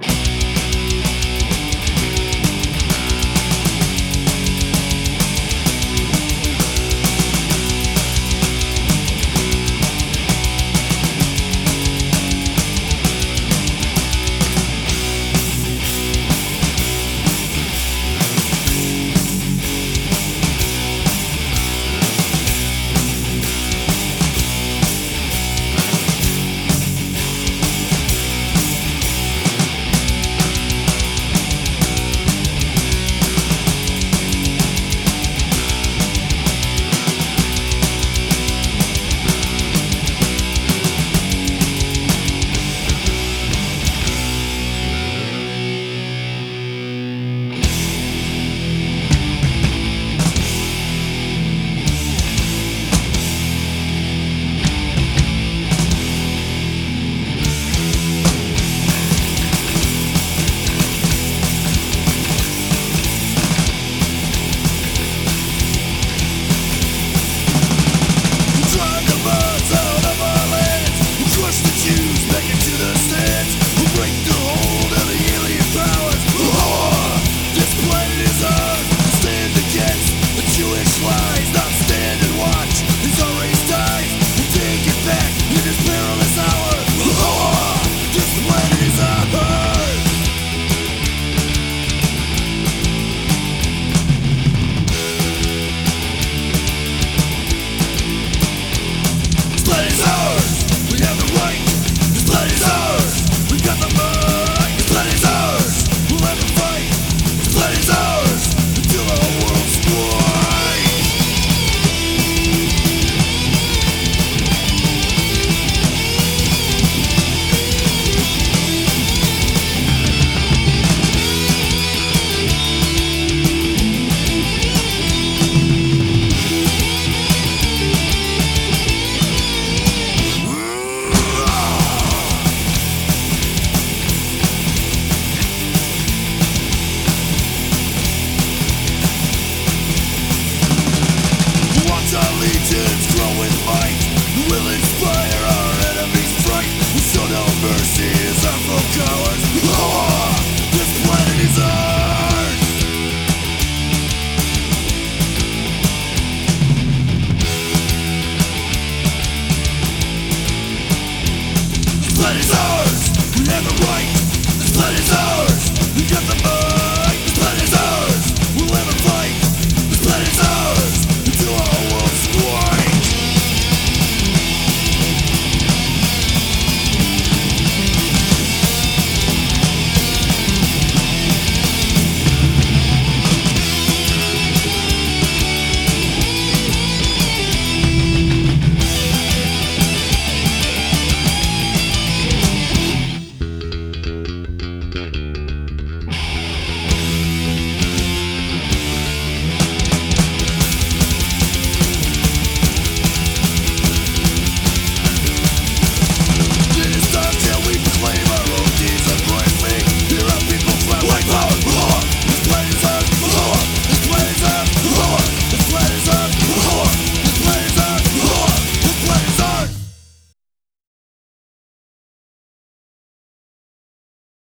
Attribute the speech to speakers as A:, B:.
A: you planet is ours. We have the right. This planet is ours.